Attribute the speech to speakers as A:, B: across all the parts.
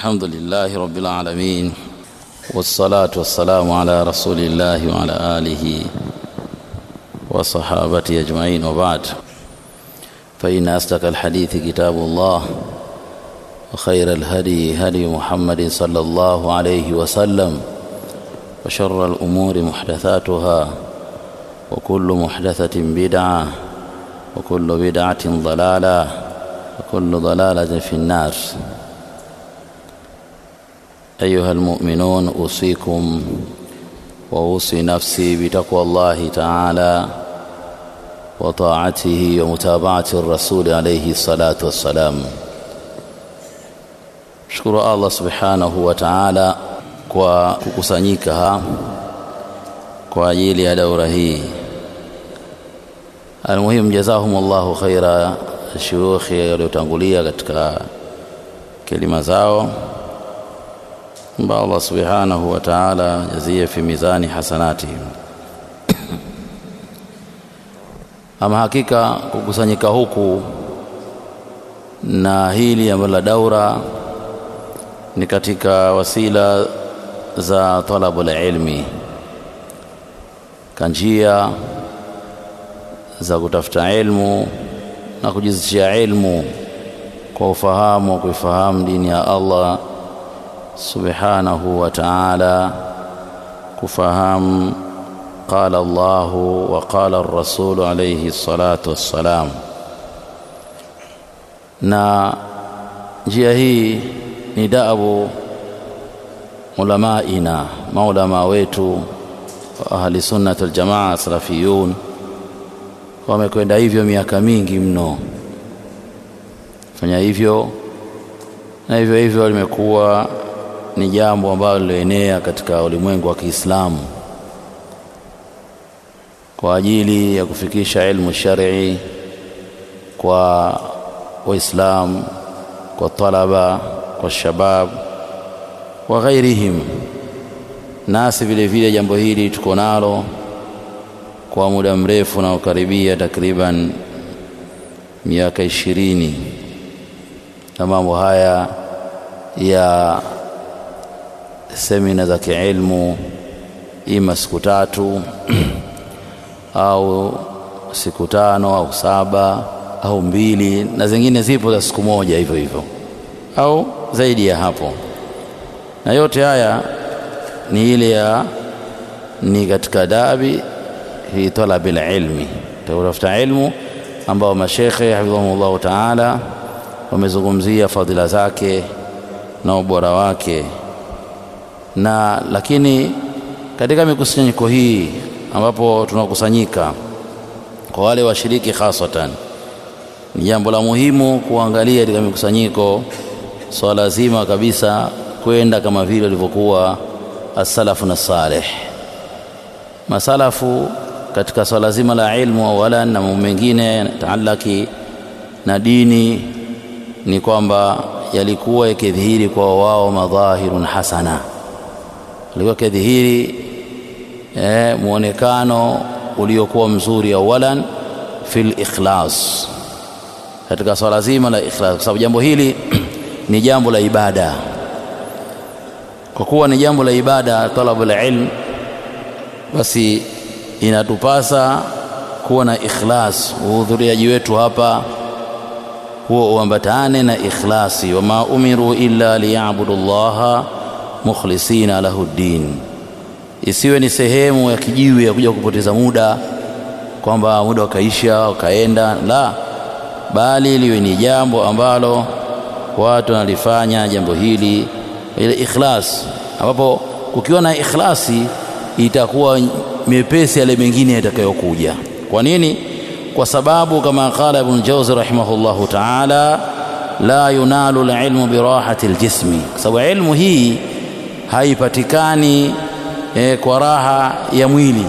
A: الحمد لله رب العالمين والصلاة والسلام على رسول الله وعلى آله وصحابته أجمعين وبعد. فإن أصدق الحديث كتاب الله وخير الهدي هدي محمد صلى الله عليه وسلم وشر الأمور محدثاتها وكل محدثة بدعة وكل بدعة ضلالة وكل ضلالة في النار. أيها المؤمنون أوصيكم وأوصي نفسي بتقوى الله تعالى وطاعته ومتابعة الرسول عليه الصلاة والسلام shukuru allah subhanahu wa taala kwa kukusanyika kwa ajili ya daura hii almuhim jazahum llahu khaira shuyukhi waliotangulia katika kelima zao mba allah subhanahu wa taala jazie fi mizani hasanatihim. Ama hakika kukusanyika huku na hili ambalo la daura ni katika wasila za talabul ilmi kanjia za kutafuta ilmu na kujizishia ilmu kwa ufahamu wa kuifahamu dini ya Allah subhanahu wa ta'ala kufahamu qala Allahu wa qala ar-rasul alayhi salatu wassalam. Na njia hii ni daabu ulamaina maulama wetu wa ahli sunnati aljamaa salafiyun. Wamekwenda hivyo miaka mingi mno. Fanya hivyo na hivyo hivyo limekuwa ni jambo ambalo liloenea katika ulimwengu wa Kiislamu kwa ajili ya kufikisha ilmu shari kwa waislamu kwa talaba kwa shabab wa ghairihim. Nasi vile vile jambo hili tuko nalo kwa muda mrefu na ukaribia takriban miaka ishirini. Na mambo haya ya semina za kiilmu ima siku tatu au siku tano au saba au mbili na zingine zipo za siku moja hivyo hivyo. Au zaidi ya hapo. Na yote haya ni ile ya ni katika dabi fi talabil ilmi. Tautafuta ilmu ambao mashekhe hafidhahumullahu taala wamezungumzia fadhila zake na ubora wake na lakini katika mikusanyiko hii ambapo tunakusanyika kwa wale washiriki hasatan ni jambo la muhimu kuangalia katika mikusanyiko swala so zima kabisa kwenda kama vile walivyokuwa as-salafu na saleh, masalafu katika swala so zima la ilmu awalan na mambo mengine taalaki na dini ni kwamba yalikuwa yakidhihiri kwa wao madhahirun hasana alikuwa yakidhihiri eh, muonekano uliokuwa mzuri awalan fil ikhlas katika swala zima la ikhlas. Kwa sababu jambo hili ni jambo la ibada. Kwa kuwa ni jambo la ibada talabu la ilm basi inatupasa kuwa na ikhlas. Uhudhuriaji wetu hapa huo uambatane na ikhlasi. Wama umiru illa liyabudu llaha mukhlisina lahu ddin. Isiwe ni sehemu ya kijiwi ya kuja kupoteza muda kwamba muda ukaisha ukaenda la. Bali liwe ni jambo ambalo watu wanalifanya jambo hili ile ikhlas. Ambapo kukiwa na ikhlasi itakuwa mepesi yale mengine yatakayokuja. Kwa nini? Kwa sababu kama qala ibn jawzi rahimahullahu ta'ala la yunalu alilmu birahati aljismi kwa sababu ilmu hii haipatikani e, kwa raha ya mwili.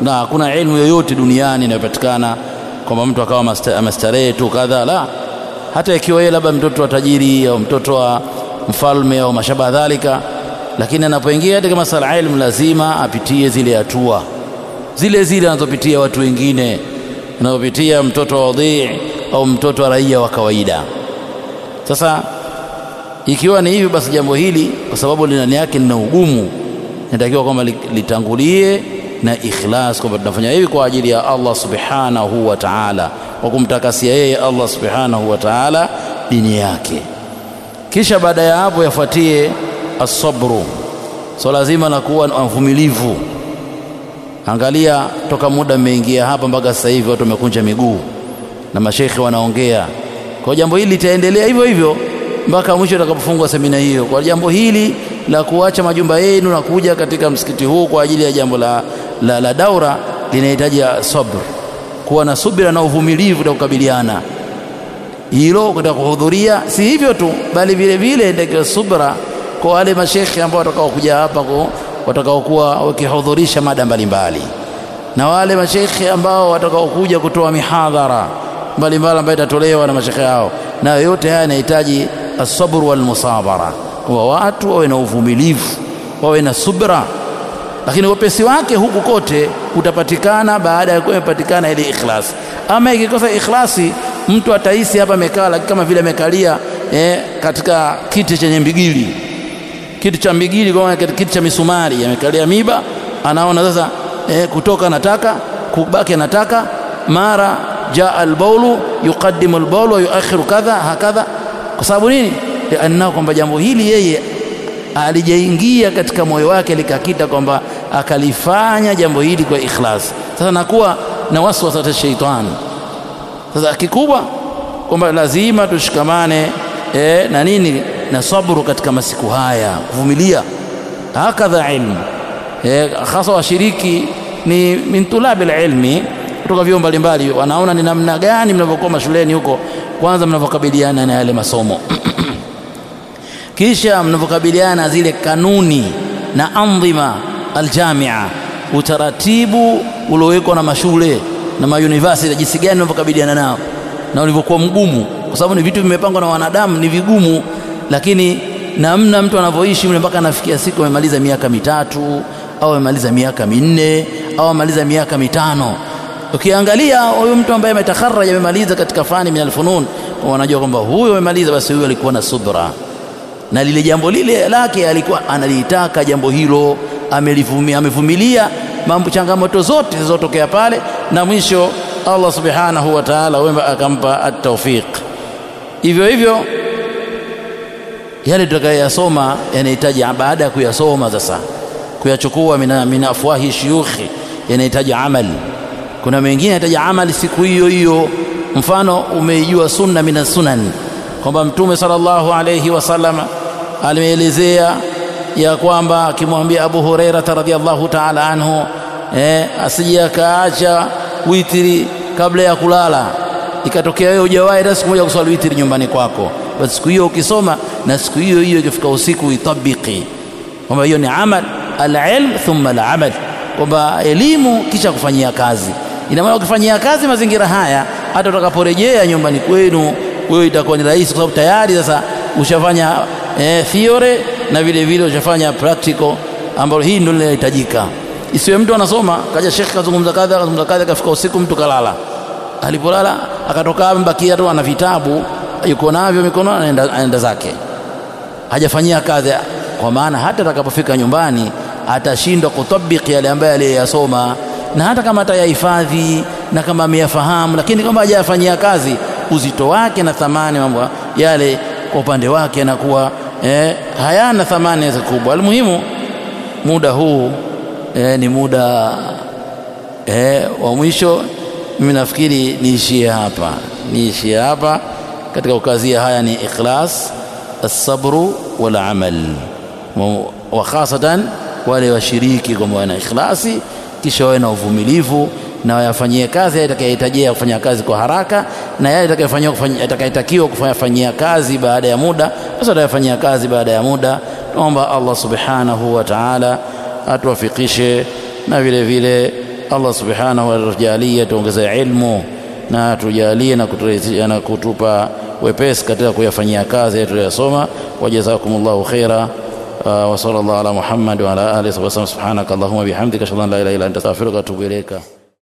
A: Na hakuna ilmu yoyote duniani inayopatikana kwamba mtu akawa amestarehe tu kadha la. Hata ikiwa yeye labda mtoto wa tajiri au mtoto wa mfalme au mashabaha dhalika lakini anapoingia katika masala ilmu lazima apitie zile hatua. Zile zile anazopitia watu wengine anazopitia mtoto wa wadhii au mtoto wa raia wa kawaida. Sasa ikiwa ni hivyo basi jambo hili kwa sababu ndani yake lina ugumu inatakiwa kwamba litangulie na ikhlas kwamba tunafanya hivi kwa ajili ya Allah subhanahu wa ta'ala kwa kumtakasia yeye Allah subhanahu wa ta'ala dini yake. Kisha baada ya hapo yafuatie asabru so lazima la kuwa mvumilivu angalia toka muda mmeingia hapa mpaka sasa hivi watu wamekunja miguu na mashekhe wanaongea. Kwa jambo hili litaendelea hivyo hivyo mpaka mwisho utakapofungwa semina hiyo. Kwa jambo hili la kuacha majumba yenu na kuja katika msikiti huu kwa ajili ya jambo la, la, la daura linahitaji sabr. Kuwa na subira na uvumilivu na kukabiliana. Hilo katika kuhudhuria si hivyo tu bali vile vile ndio subra kwa wale mashekhe ambao watakao kuja hapa watakaokuwa wakihudhurisha mada mbalimbali. Na wale mashekhe ambao watakao kuja kutoa mihadhara mbalimbali ambayo itatolewa na mashekhe hao. Na yote haya yanahitaji asabr wal musabara kwa watu wawe na uvumilivu wawe na subra. Lakini wepesi wake huku kote utapatikana baada ya kuwa imepatikana ile ikhlasi. ama ikikosa ikhlasi mtu atahisi hapa amekaa lakini kama vile amekalia eh, katika kiti chenye mbigili. Kiti cha mbigili kwa kiti cha misumari. Amekalia miba anaona sasa eh, kutoka nataka kubaki nataka mara jaa albaulu yuqaddimu albaulu wa yuakhiru kadha hakadha kwa sababu nini? Liannahu kwamba jambo hili yeye alijaingia katika moyo wake likakita kwamba akalifanya jambo hili kwa ikhlas. Sasa nakuwa na waswasa za sheitani sasa kikubwa kwamba lazima tushikamane e, na nini? Na sabru katika masiku haya kuvumilia. Hakadha ilmu e, hasa washiriki ni min tulabil ilmi kutoka vyuo mbalimbali wanaona ni namna gani mnavyokuwa mashuleni huko kwanza mnavyokabiliana na yale masomo. Kisha mnavyokabiliana zile kanuni na andhima aljamia utaratibu uliowekwa na mashule na mauniversity jinsi gani unavyokabiliana nao na ulivyokuwa mgumu. Kwa sababu ni vitu vimepangwa na wanadamu ni vigumu lakini namna mtu anavyoishi mle mpaka anafikia siku amemaliza miaka mitatu au amemaliza miaka minne au amemaliza miaka mitano ukiangalia huyu mtu ambaye ametakharaja amemaliza katika fani min alfunun wanajua kwamba huyu amemaliza basi huyu alikuwa na subra. Na lile jambo lile lake alikuwa analitaka jambo hilo amelivumia amevumilia mambo changamoto zote zilizotokea pale na mwisho Allah subhanahu wa ta'ala wema akampa at-tawfiq. Hivyo hivyo yale tutakayoyasoma yanahitaji baada ya kuyasoma sasa kuyachukua mina, mina afwahi shuyukhi yanahitaji amali kuna mengine yataja amali siku hiyo hiyo. Mfano umeijua sunna mina sunan kwamba mtume sallallahu alayhi wasallam alimeelezea ya kwamba akimwambia Abu Hurairata radhiallahu ta'ala anhu eh, asije akaacha witiri kabla ya kulala. Ikatokea wewe hujawahi hata siku moja kuswali witiri nyumbani kwako. Basi siku hiyo ukisoma na siku hiyo hiyo ikifika usiku itabiki. Kwamba hiyo ni amal alilm thumma alamal. Kwamba elimu kisha kufanyia kazi ina maana ukifanyia kazi mazingira haya hata utakaporejea nyumbani kwenu wewe itakuwa ni rahisi kwa sababu tayari sasa ushafanya eh, theory na vile vile ushafanya practical ambalo hii ndio linahitajika. Isiwe mtu anasoma kaja shekhe kazungumza kadha kazungumza kadha kafika usiku mtu kalala. Alipolala akatoka mbakia tu ana vitabu yuko navyo mikono anaenda, anaenda zake. Hajafanyia kazi kwa maana hata atakapofika nyumbani atashindwa kutabiki yale ambayo aliyasoma na hata kama atayahifadhi na kama ameyafahamu, lakini kama hajayafanyia kazi, uzito wake na thamani mambo yale kwa upande wake yanakuwa eh, hayana thamani kubwa. Almuhimu, muda huu eh, ni muda eh, wa mwisho. Mimi nafikiri niishie hapa, niishie hapa katika kukazia haya ni ikhlas, asabru wal amal, wa khasatan wale washiriki kwamba wana ikhlasi kisha wawe na uvumilivu na wayafanyie kazi atakayehitajia kufanya kazi kwa haraka na yale atakayetakiwa kufanyia kazi baada ya muda. Basi atayafanyia kazi baada ya muda. Tuomba Allah subhanahu wa ta'ala atuwafikishe na vile vile Allah subhanahu wa ta'ala tuongeze ilmu na tujalie na kutupa wepesi katika kuyafanyia kazi yetu yasoma wajazakumullahu khaira wa sallallahu ala muhammad wa ala alihi wa سبحانك bihamdika ashhadu an la ilaha illa anta astaghfiruka wa atubu ilayka